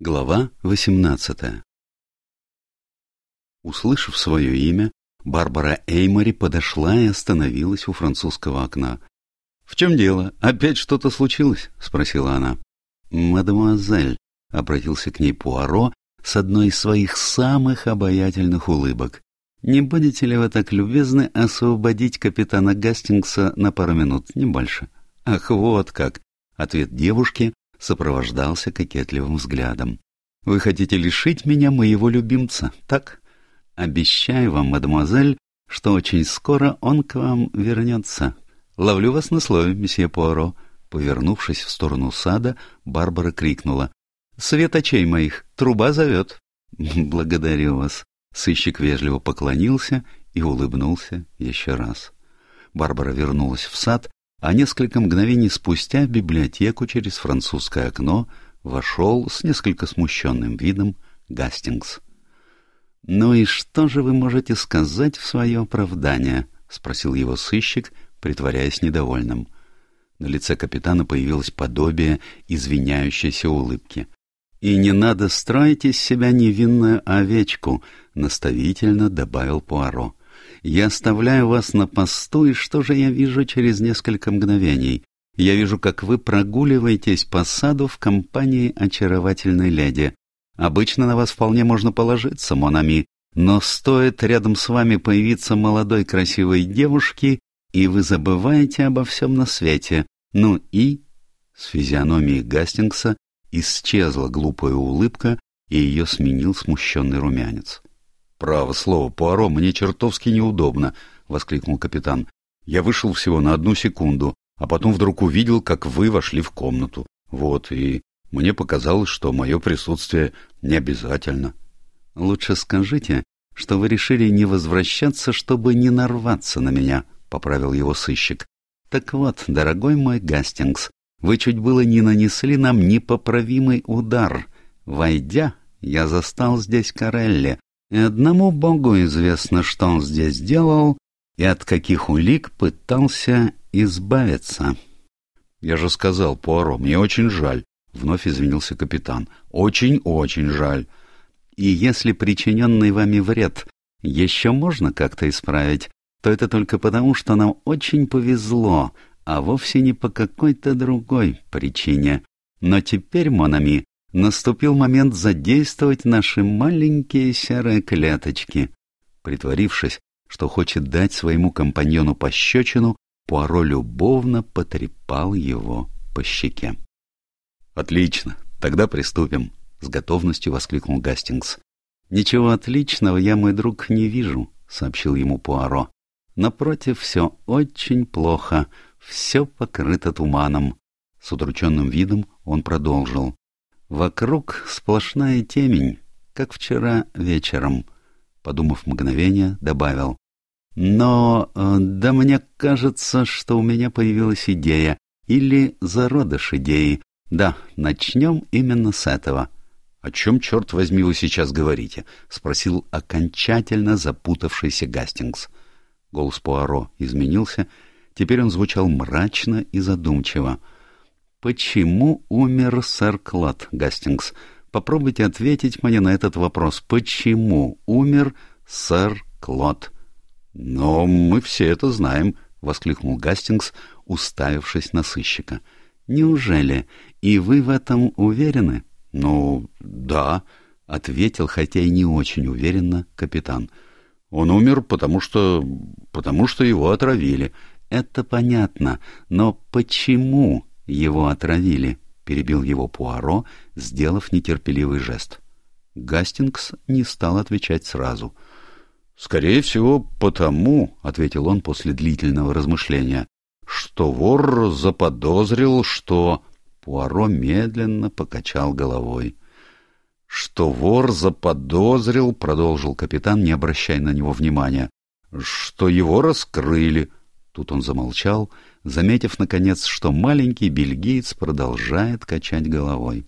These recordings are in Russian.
Глава 18 Услышав свое имя, Барбара Эймори подошла и остановилась у французского окна. — В чем дело? Опять что-то случилось? — спросила она. — Мадемуазель, — обратился к ней Пуаро с одной из своих самых обаятельных улыбок. — Не будете ли вы так любезны освободить капитана Гастингса на пару минут, не больше? — Ах, вот как! — ответ девушки сопровождался кокетливым взглядом. «Вы хотите лишить меня моего любимца, так? Обещаю вам, мадемуазель, что очень скоро он к вам вернется. Ловлю вас на слове, месье Пуаро». Повернувшись в сторону сада, Барбара крикнула. «Свет очей моих! Труба зовет!» «Благодарю вас!» Сыщик вежливо поклонился и улыбнулся еще раз. Барбара вернулась в сад а несколько мгновений спустя в библиотеку через французское окно вошел с несколько смущенным видом Гастингс. «Ну и что же вы можете сказать в свое оправдание?» — спросил его сыщик, притворяясь недовольным. На лице капитана появилось подобие извиняющейся улыбки. «И не надо строить из себя невинную овечку», — наставительно добавил Пуаро. Я оставляю вас на посту, и что же я вижу через несколько мгновений? Я вижу, как вы прогуливаетесь по саду в компании очаровательной леди. Обычно на вас вполне можно положиться, Монами, но стоит рядом с вами появиться молодой красивой девушке, и вы забываете обо всем на свете. Ну и... С физиономией Гастингса исчезла глупая улыбка, и ее сменил смущенный румянец. «Право слово, Пуаро, мне чертовски неудобно», — воскликнул капитан. «Я вышел всего на одну секунду, а потом вдруг увидел, как вы вошли в комнату. Вот, и мне показалось, что мое присутствие не обязательно». «Лучше скажите, что вы решили не возвращаться, чтобы не нарваться на меня», — поправил его сыщик. «Так вот, дорогой мой Гастингс, вы чуть было не нанесли нам непоправимый удар. Войдя, я застал здесь Карелли, и одному Богу известно, что он здесь делал и от каких улик пытался избавиться. — Я же сказал, Пуаро, мне очень жаль, — вновь извинился капитан. — Очень-очень жаль. И если причиненный вами вред еще можно как-то исправить, то это только потому, что нам очень повезло, а вовсе не по какой-то другой причине. Но теперь, Монами, наступил момент задействовать наши маленькие серые клеточки. Притворившись, что хочет дать своему компаньону пощечину, Пуаро любовно потрепал его по щеке. «Отлично, тогда приступим», — с готовностью воскликнул Гастингс. «Ничего отличного я, мой друг, не вижу», — сообщил ему Пуаро. «Напротив, все очень плохо, все покрыто туманом». С удрученным видом он продолжил. Вокруг сплошная темень, как вчера вечером. Подумав мгновение, добавил. Но, э, да мне кажется, что у меня появилась идея. Или зародыш идеи. Да, начнем именно с этого. — О чем, черт возьми, вы сейчас говорите? — спросил окончательно запутавшийся Гастингс. Голос Пуаро изменился. Теперь он звучал мрачно и задумчиво. — Почему умер сэр Клод, Гастингс? Попробуйте ответить мне на этот вопрос. Почему умер сэр Клод? Но мы все это знаем, воскликнул Гастингс, уставившись на сыщика. Неужели? И вы в этом уверены? Ну, да, ответил, хотя и не очень уверенно, капитан. Он умер, потому что... потому что его отравили. Это понятно, но почему его отравили, перебил его Пуаро, сделав нетерпеливый жест. Гастингс не стал отвечать сразу. «Скорее всего, потому», — ответил он после длительного размышления, «что вор заподозрил, что...» Пуаро медленно покачал головой. «Что вор заподозрил», — продолжил капитан, не обращая на него внимания, «что его раскрыли». Тут он замолчал заметив, наконец, что маленький бельгиец продолжает качать головой.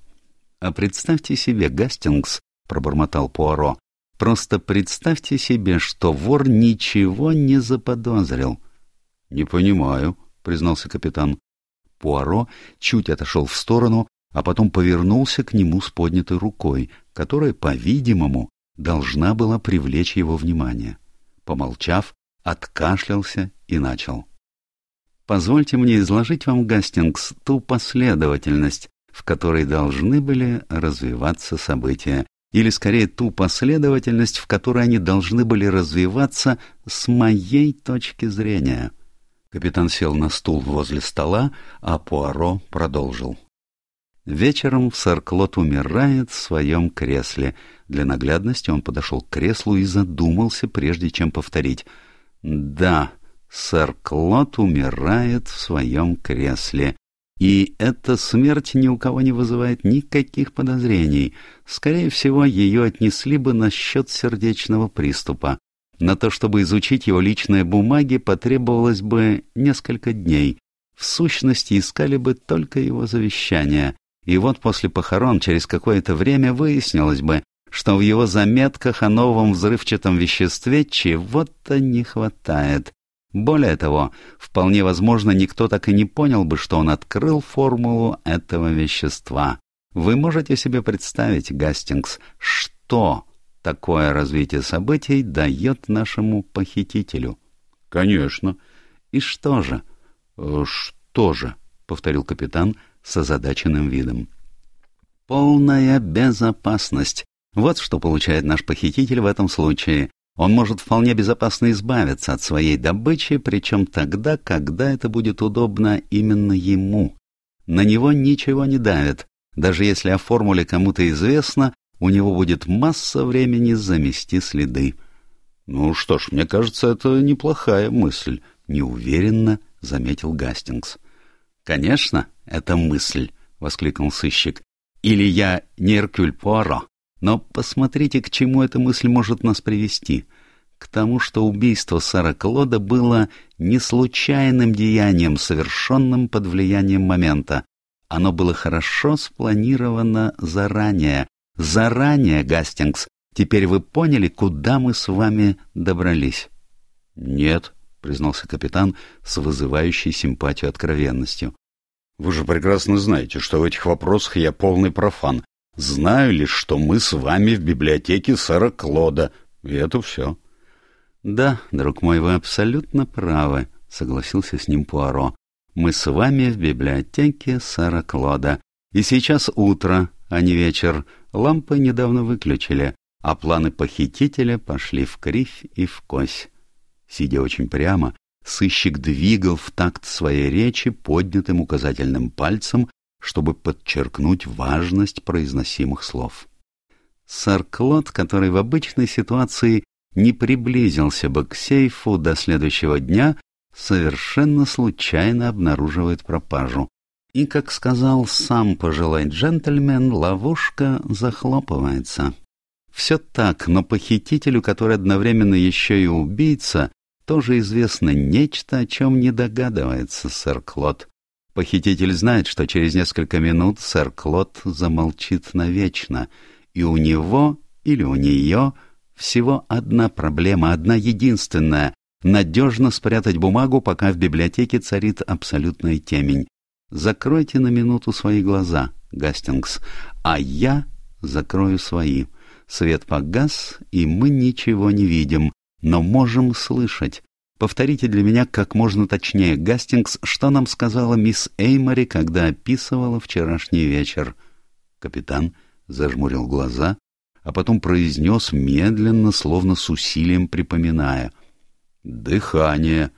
«А представьте себе, Гастингс», — пробормотал Пуаро, — «просто представьте себе, что вор ничего не заподозрил». «Не понимаю», — признался капитан. Пуаро чуть отошел в сторону, а потом повернулся к нему с поднятой рукой, которая, по-видимому, должна была привлечь его внимание. Помолчав, откашлялся и начал. «Позвольте мне изложить вам, Гастингс, ту последовательность, в которой должны были развиваться события, или скорее ту последовательность, в которой они должны были развиваться с моей точки зрения». Капитан сел на стул возле стола, а Пуаро продолжил. Вечером сэр Клод умирает в своем кресле. Для наглядности он подошел к креслу и задумался, прежде чем повторить. «Да, сэр Клод умирает в своем кресле. И эта смерть ни у кого не вызывает никаких подозрений. Скорее всего, ее отнесли бы на счет сердечного приступа. На то, чтобы изучить его личные бумаги, потребовалось бы несколько дней. В сущности, искали бы только его завещание. И вот после похорон через какое-то время выяснилось бы, что в его заметках о новом взрывчатом веществе чего-то не хватает. Более того, вполне возможно, никто так и не понял бы, что он открыл формулу этого вещества. Вы можете себе представить, Гастингс, что такое развитие событий дает нашему похитителю? — Конечно. — И что же? — Что же? — повторил капитан, — с озадаченным видом. Полная безопасность. Вот что получает наш похититель в этом случае. Он может вполне безопасно избавиться от своей добычи, причем тогда, когда это будет удобно именно ему. На него ничего не давит. Даже если о формуле кому-то известно, у него будет масса времени замести следы. «Ну что ж, мне кажется, это неплохая мысль», — неуверенно заметил Гастингс. «Конечно, это мысль!» — воскликнул сыщик. «Или я не Эркюль Пуаро. Но посмотрите, к чему эта мысль может нас привести. К тому, что убийство Сара Клода было не случайным деянием, совершенным под влиянием момента. Оно было хорошо спланировано заранее. Заранее, Гастингс. Теперь вы поняли, куда мы с вами добрались?» «Нет», — признался капитан с вызывающей симпатию откровенностью. «Вы же прекрасно знаете, что в этих вопросах я полный профан. Знаю лишь, что мы с вами в библиотеке сэра Клода, и это все». «Да, друг мой, вы абсолютно правы», — согласился с ним Пуаро. «Мы с вами в библиотеке сэра Клода. И сейчас утро, а не вечер. Лампы недавно выключили, а планы похитителя пошли в кривь и в кось». Сидя очень прямо, сыщик двигал в такт своей речи поднятым указательным пальцем, чтобы подчеркнуть важность произносимых слов. Сэр Клод, который в обычной ситуации не приблизился бы к сейфу до следующего дня, совершенно случайно обнаруживает пропажу. И, как сказал сам пожилой джентльмен, ловушка захлопывается. Все так, но похитителю, который одновременно еще и убийца, тоже известно нечто, о чем не догадывается сэр Клод. Похититель знает, что через несколько минут сэр Клод замолчит навечно, и у него или у нее всего одна проблема, одна единственная — надежно спрятать бумагу, пока в библиотеке царит абсолютная темень. Закройте на минуту свои глаза, Гастингс, а я закрою свои. Свет погас, и мы ничего не видим, но можем слышать. Повторите для меня как можно точнее, Гастингс, что нам сказала мисс Эймори, когда описывала вчерашний вечер. Капитан зажмурил глаза, а потом произнес медленно, словно с усилием припоминая. «Дыхание!»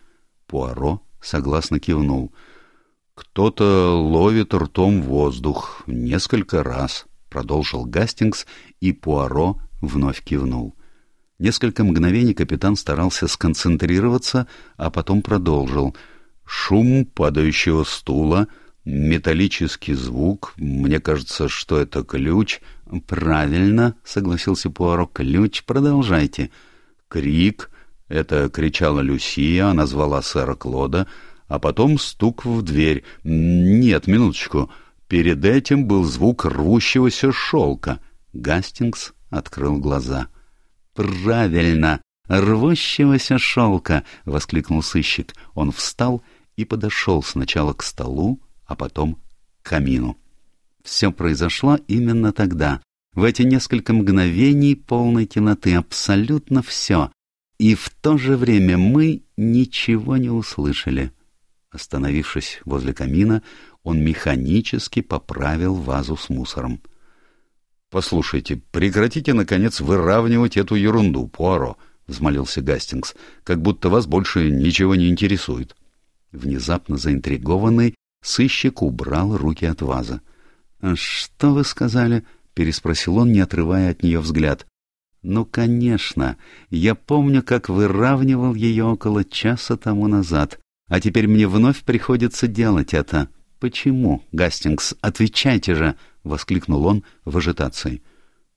Пуаро согласно кивнул. «Кто-то ловит ртом воздух несколько раз», — продолжил Гастингс, и Пуаро вновь кивнул. Несколько мгновений капитан старался сконцентрироваться, а потом продолжил. Шум падающего стула, металлический звук, мне кажется, что это ключ. Правильно, согласился Пуаро, ключ, продолжайте. Крик, это кричала Люсия, она звала сэра Клода, а потом стук в дверь. Нет, минуточку, перед этим был звук рвущегося шелка. Гастингс открыл глаза. — «Правильно! Рвущегося шелка!» — воскликнул сыщик. Он встал и подошел сначала к столу, а потом к камину. Все произошло именно тогда, в эти несколько мгновений полной темноты, абсолютно все. И в то же время мы ничего не услышали. Остановившись возле камина, он механически поправил вазу с мусором. «Послушайте, прекратите, наконец, выравнивать эту ерунду, Пуаро», — взмолился Гастингс, «как будто вас больше ничего не интересует». Внезапно заинтригованный, сыщик убрал руки от ваза. «Что вы сказали?» — переспросил он, не отрывая от нее взгляд. «Ну, конечно. Я помню, как выравнивал ее около часа тому назад. А теперь мне вновь приходится делать это. Почему, Гастингс? Отвечайте же!» — воскликнул он в ажитации.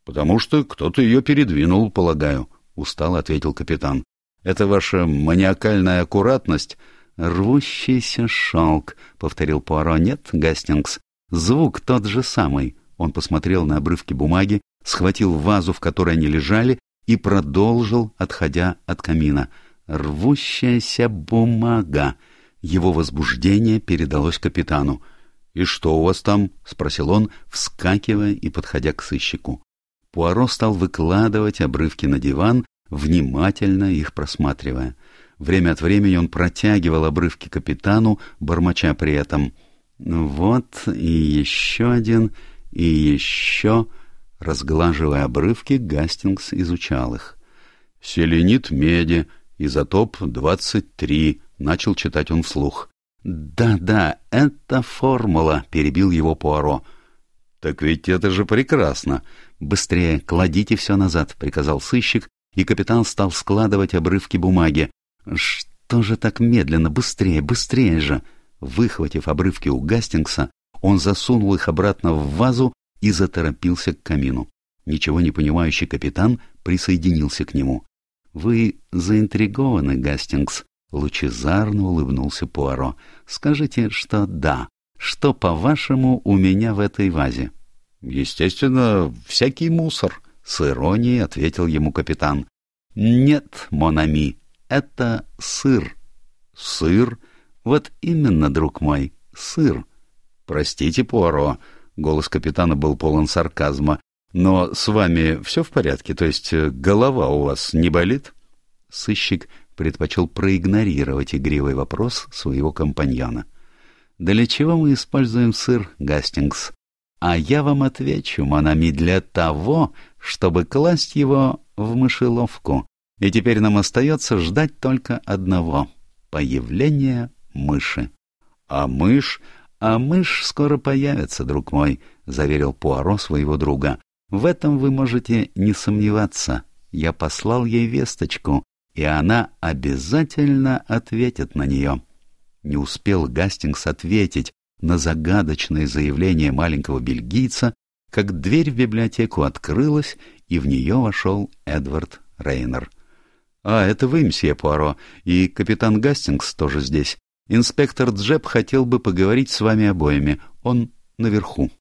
«Потому что кто-то ее передвинул, полагаю», — устало ответил капитан. «Это ваша маниакальная аккуратность?» «Рвущийся шелк», — повторил Пуаро. «Нет, Гастингс, звук тот же самый». Он посмотрел на обрывки бумаги, схватил вазу, в которой они лежали, и продолжил, отходя от камина. «Рвущаяся бумага!» Его возбуждение передалось капитану. «И что у вас там?» — спросил он, вскакивая и подходя к сыщику. Пуаро стал выкладывать обрывки на диван, внимательно их просматривая. Время от времени он протягивал обрывки капитану, бормоча при этом. «Вот и еще один, и еще...» Разглаживая обрывки, Гастингс изучал их. «Селенит меди, изотоп 23», — начал читать он вслух. «Да-да, это формула», — перебил его Пуаро. «Так ведь это же прекрасно!» «Быстрее, кладите все назад», — приказал сыщик, и капитан стал складывать обрывки бумаги. «Что же так медленно? Быстрее, быстрее же!» Выхватив обрывки у Гастингса, он засунул их обратно в вазу и заторопился к камину. Ничего не понимающий капитан присоединился к нему. «Вы заинтригованы, Гастингс?» Лучезарно улыбнулся Пуаро. «Скажите, что да. Что, по-вашему, у меня в этой вазе?» «Естественно, всякий мусор», — с иронией ответил ему капитан. «Нет, Монами, это сыр». «Сыр? Вот именно, друг мой, сыр». «Простите, Пуаро», — голос капитана был полон сарказма, «но с вами все в порядке, то есть э, голова у вас не болит?» Сыщик предпочел проигнорировать игривый вопрос своего компаньона. «Для чего мы используем сыр, Гастингс?» «А я вам отвечу, Монами, для того, чтобы класть его в мышеловку. И теперь нам остается ждать только одного — появления мыши». «А мышь...» «А мышь скоро появится, друг мой», — заверил Пуаро своего друга. «В этом вы можете не сомневаться. Я послал ей весточку, и она обязательно ответит на нее. Не успел Гастингс ответить на загадочное заявление маленького бельгийца, как дверь в библиотеку открылась, и в нее вошел Эдвард Рейнер. — А, это вы, мсье Пуаро, и капитан Гастингс тоже здесь. Инспектор Джеб хотел бы поговорить с вами обоими. Он наверху.